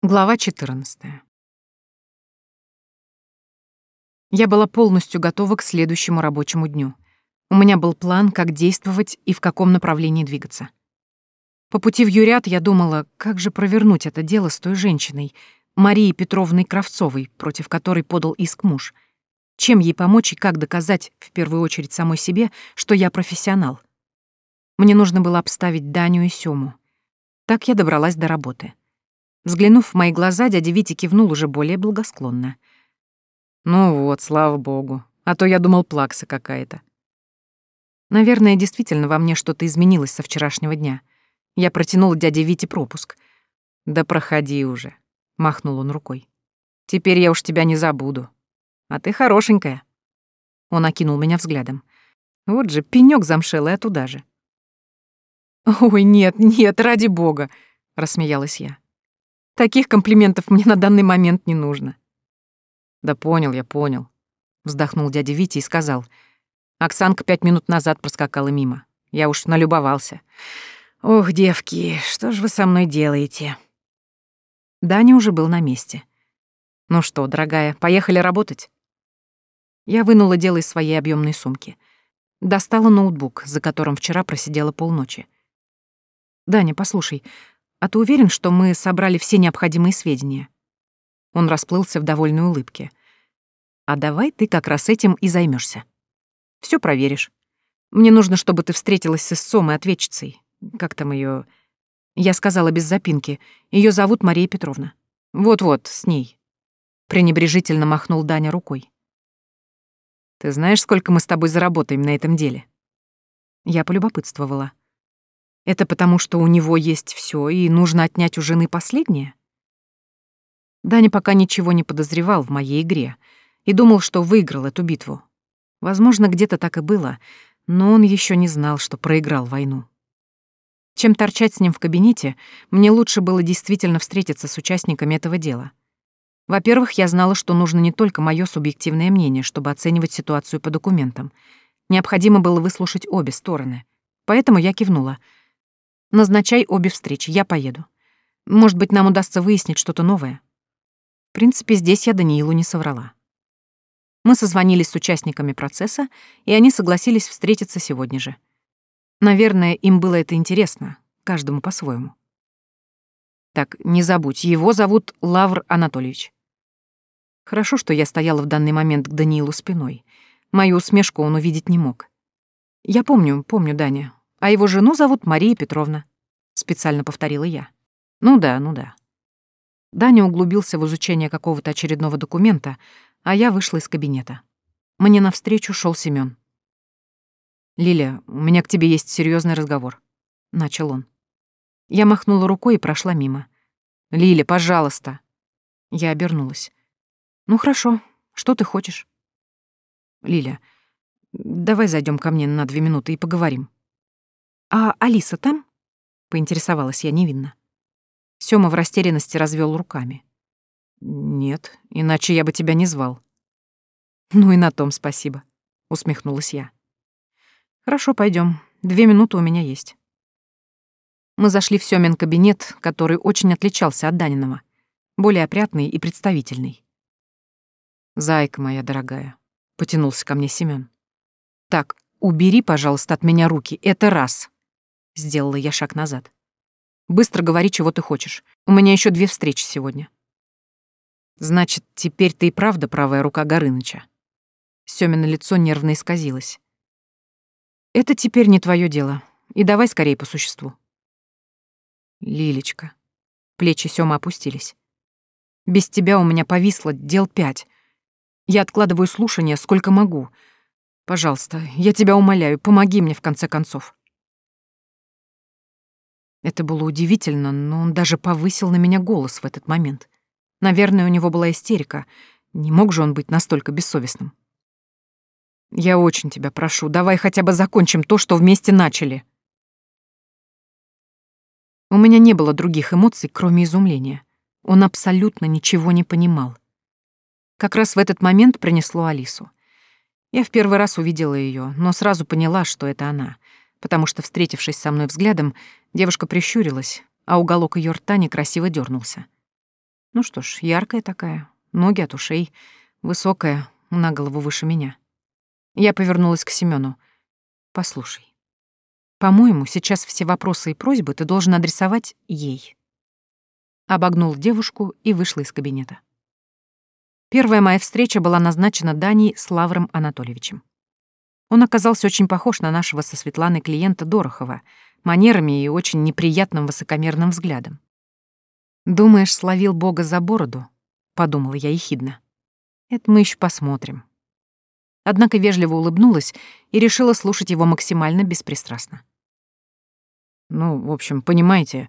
Глава 14. Я была полностью готова к следующему рабочему дню. У меня был план, как действовать и в каком направлении двигаться. По пути в Юрят я думала, как же провернуть это дело с той женщиной, Марией Петровной Кравцовой, против которой подал иск муж. Чем ей помочь и как доказать, в первую очередь самой себе, что я профессионал. Мне нужно было обставить Даню и Сёму. Так я добралась до работы. Взглянув в мои глаза, дядя Витя кивнул уже более благосклонно. «Ну вот, слава богу. А то я думал, плакса какая-то». Наверное, действительно во мне что-то изменилось со вчерашнего дня. Я протянул дяде Вите пропуск. «Да проходи уже», — махнул он рукой. «Теперь я уж тебя не забуду. А ты хорошенькая». Он окинул меня взглядом. Вот же пенёк замшелый, а туда же. «Ой, нет, нет, ради бога», — рассмеялась я. Таких комплиментов мне на данный момент не нужно. Да понял я, понял. Вздохнул дядя Витя и сказал. Оксанка пять минут назад проскакала мимо. Я уж налюбовался. Ох, девки, что ж вы со мной делаете? Даня уже был на месте. Ну что, дорогая, поехали работать? Я вынула дело из своей объемной сумки. Достала ноутбук, за которым вчера просидела полночи. «Даня, послушай, а ты уверен, что мы собрали все необходимые сведения?» Он расплылся в довольной улыбке. «А давай ты как раз этим и займешься. Все проверишь. Мне нужно, чтобы ты встретилась с истцом и ответчицей. Как там ее? Я сказала без запинки. Ее зовут Мария Петровна. Вот-вот, с ней. Пренебрежительно махнул Даня рукой. Ты знаешь, сколько мы с тобой заработаем на этом деле? Я полюбопытствовала. Это потому, что у него есть все, и нужно отнять у жены последнее? Даня пока ничего не подозревал в моей игре и думал, что выиграл эту битву. Возможно, где-то так и было, но он еще не знал, что проиграл войну. Чем торчать с ним в кабинете, мне лучше было действительно встретиться с участниками этого дела. Во-первых, я знала, что нужно не только мое субъективное мнение, чтобы оценивать ситуацию по документам. Необходимо было выслушать обе стороны. Поэтому я кивнула — Назначай обе встречи, я поеду. Может быть, нам удастся выяснить что-то новое. В принципе, здесь я Даниилу не соврала. Мы созвонились с участниками процесса, и они согласились встретиться сегодня же. Наверное, им было это интересно, каждому по-своему. Так, не забудь, его зовут Лавр Анатольевич. Хорошо, что я стояла в данный момент к Даниилу спиной. Мою усмешку он увидеть не мог. Я помню, помню, Даня, а его жену зовут Мария Петровна», — специально повторила я. «Ну да, ну да». Даня углубился в изучение какого-то очередного документа, а я вышла из кабинета. Мне навстречу шел Семён. «Лиля, у меня к тебе есть серьезный разговор», — начал он. Я махнула рукой и прошла мимо. «Лиля, пожалуйста». Я обернулась. «Ну хорошо, что ты хочешь?» «Лиля, давай зайдем ко мне на две минуты и поговорим». «А Алиса там?» — поинтересовалась я невинно. Сёма в растерянности развел руками. «Нет, иначе я бы тебя не звал». «Ну и на том спасибо», — усмехнулась я. «Хорошо, пойдем. Две минуты у меня есть». Мы зашли в Сёмин кабинет, который очень отличался от Даниного, более опрятный и представительный. «Зайка моя дорогая», — потянулся ко мне Семён. «Так, убери, пожалуйста, от меня руки, это раз». Сделала я шаг назад. Быстро говори, чего ты хочешь. У меня еще две встречи сегодня. Значит, теперь ты и правда правая рука Горыныча. Сёмина лицо нервно исказилось. Это теперь не твое дело. И давай скорее по существу. Лилечка. Плечи Сёмы опустились. Без тебя у меня повисло дел пять. Я откладываю слушание сколько могу. Пожалуйста, я тебя умоляю, помоги мне в конце концов. Это было удивительно, но он даже повысил на меня голос в этот момент. Наверное, у него была истерика. Не мог же он быть настолько бессовестным. «Я очень тебя прошу, давай хотя бы закончим то, что вместе начали». У меня не было других эмоций, кроме изумления. Он абсолютно ничего не понимал. Как раз в этот момент принесло Алису. Я в первый раз увидела ее, но сразу поняла, что это она — потому что, встретившись со мной взглядом, девушка прищурилась, а уголок ее рта некрасиво дернулся. Ну что ж, яркая такая, ноги от ушей, высокая, на голову выше меня. Я повернулась к Семену. Послушай, по-моему, сейчас все вопросы и просьбы ты должен адресовать ей. Обогнул девушку и вышла из кабинета. Первая моя встреча была назначена Даней с Лавром Анатольевичем. Он оказался очень похож на нашего со Светланой клиента Дорохова, манерами и очень неприятным высокомерным взглядом. «Думаешь, словил Бога за бороду?» — подумала я ехидно. «Это мы еще посмотрим». Однако вежливо улыбнулась и решила слушать его максимально беспристрастно. «Ну, в общем, понимаете,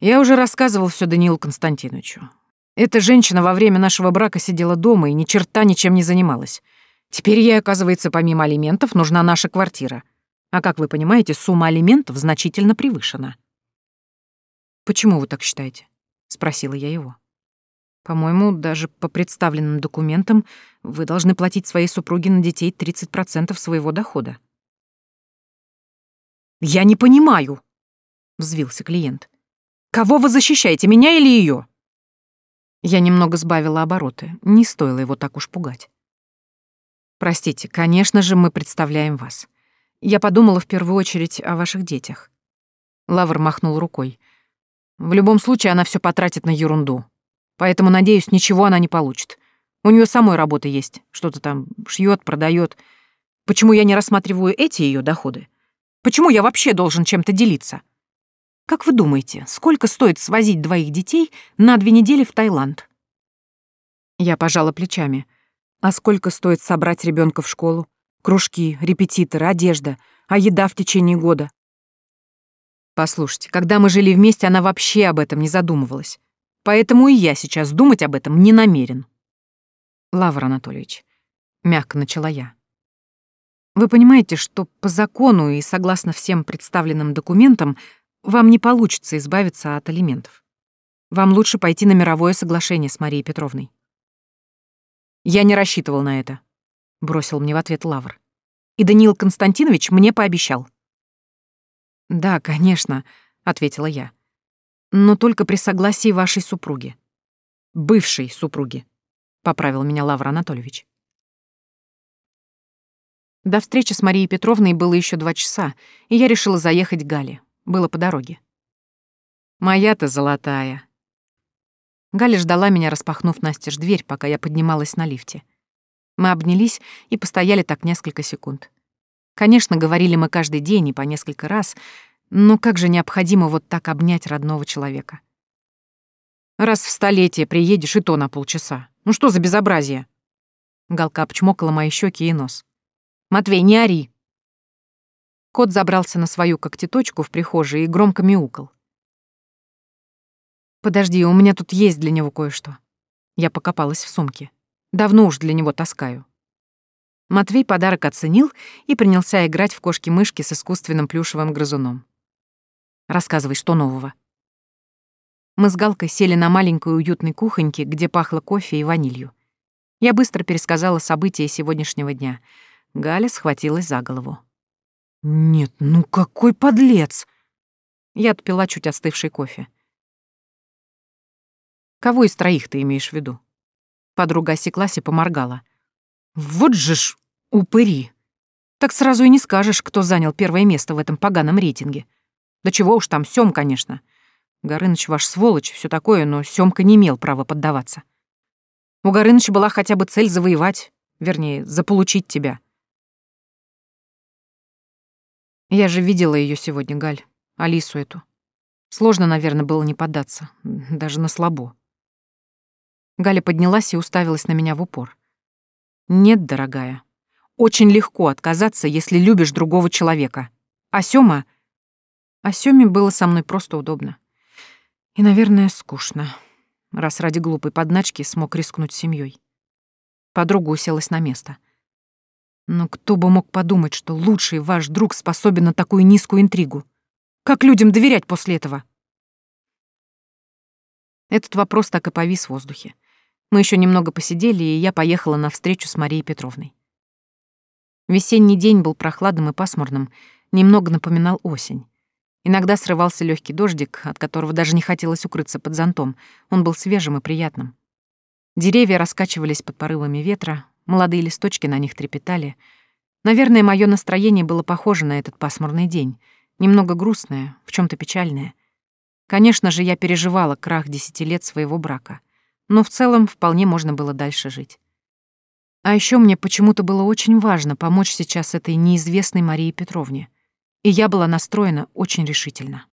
я уже рассказывал все Даниилу Константиновичу. Эта женщина во время нашего брака сидела дома и ни черта ничем не занималась. Теперь ей, оказывается, помимо алиментов, нужна наша квартира. А как вы понимаете, сумма алиментов значительно превышена. «Почему вы так считаете?» — спросила я его. «По-моему, даже по представленным документам вы должны платить своей супруге на детей 30% своего дохода». «Я не понимаю», — взвился клиент. «Кого вы защищаете, меня или ее? Я немного сбавила обороты, не стоило его так уж пугать. Простите, конечно же, мы представляем вас. Я подумала в первую очередь о ваших детях. Лавр махнул рукой. В любом случае она все потратит на ерунду. Поэтому, надеюсь, ничего она не получит. У нее самой работа есть. Что-то там шьет, продает. Почему я не рассматриваю эти ее доходы? Почему я вообще должен чем-то делиться? Как вы думаете, сколько стоит свозить двоих детей на две недели в Таиланд? Я пожала плечами. А сколько стоит собрать ребенка в школу? Кружки, репетиторы, одежда, а еда в течение года? Послушайте, когда мы жили вместе, она вообще об этом не задумывалась. Поэтому и я сейчас думать об этом не намерен. Лавр Анатольевич, мягко начала я. Вы понимаете, что по закону и согласно всем представленным документам вам не получится избавиться от алиментов. Вам лучше пойти на мировое соглашение с Марией Петровной. Я не рассчитывал на это, бросил мне в ответ Лавр. И Даниил Константинович мне пообещал. Да, конечно, ответила я. Но только при согласии вашей супруги. Бывшей супруги, поправил меня Лавр Анатольевич. До встречи с Марией Петровной было еще два часа, и я решила заехать к Гале. Было по дороге. Моя-то золотая, Галя ждала меня, распахнув настежь дверь, пока я поднималась на лифте. Мы обнялись и постояли так несколько секунд. Конечно, говорили мы каждый день и по несколько раз, но как же необходимо вот так обнять родного человека. Раз в столетие приедешь, и то на полчаса. Ну что за безобразие? Галка обчмокала мои щеки и нос. «Матвей, не ори!» Кот забрался на свою когтеточку в прихожей и громко мяукал. Подожди, у меня тут есть для него кое-что. Я покопалась в сумке. Давно уж для него таскаю. Матвей подарок оценил и принялся играть в кошки-мышки с искусственным плюшевым грызуном. Рассказывай, что нового. Мы с Галкой сели на маленькой уютной кухоньке, где пахло кофе и ванилью. Я быстро пересказала события сегодняшнего дня. Галя схватилась за голову. «Нет, ну какой подлец!» Я отпила чуть остывший кофе. Кого из троих ты имеешь в виду? Подруга осеклась и поморгала. Вот же ж упыри. Так сразу и не скажешь, кто занял первое место в этом поганом рейтинге. Да чего уж там, Сём, конечно. Горыныч ваш сволочь, все такое, но Сёмка не имел права поддаваться. У Горыныча была хотя бы цель завоевать, вернее, заполучить тебя. Я же видела ее сегодня, Галь, Алису эту. Сложно, наверное, было не поддаться, даже на слабо. Галя поднялась и уставилась на меня в упор. «Нет, дорогая. Очень легко отказаться, если любишь другого человека. А Сёма... А Сёме было со мной просто удобно. И, наверное, скучно, раз ради глупой подначки смог рискнуть семьей. Подруга уселась на место. Но кто бы мог подумать, что лучший ваш друг способен на такую низкую интригу? Как людям доверять после этого? Этот вопрос так и повис в воздухе. Мы еще немного посидели, и я поехала на встречу с Марией Петровной. Весенний день был прохладным и пасмурным, немного напоминал осень. Иногда срывался легкий дождик, от которого даже не хотелось укрыться под зонтом. Он был свежим и приятным. Деревья раскачивались под порывами ветра, молодые листочки на них трепетали. Наверное, мое настроение было похоже на этот пасмурный день, немного грустное, в чем то печальное. Конечно же, я переживала крах десяти лет своего брака, но в целом вполне можно было дальше жить. А еще мне почему-то было очень важно помочь сейчас этой неизвестной Марии Петровне, и я была настроена очень решительно.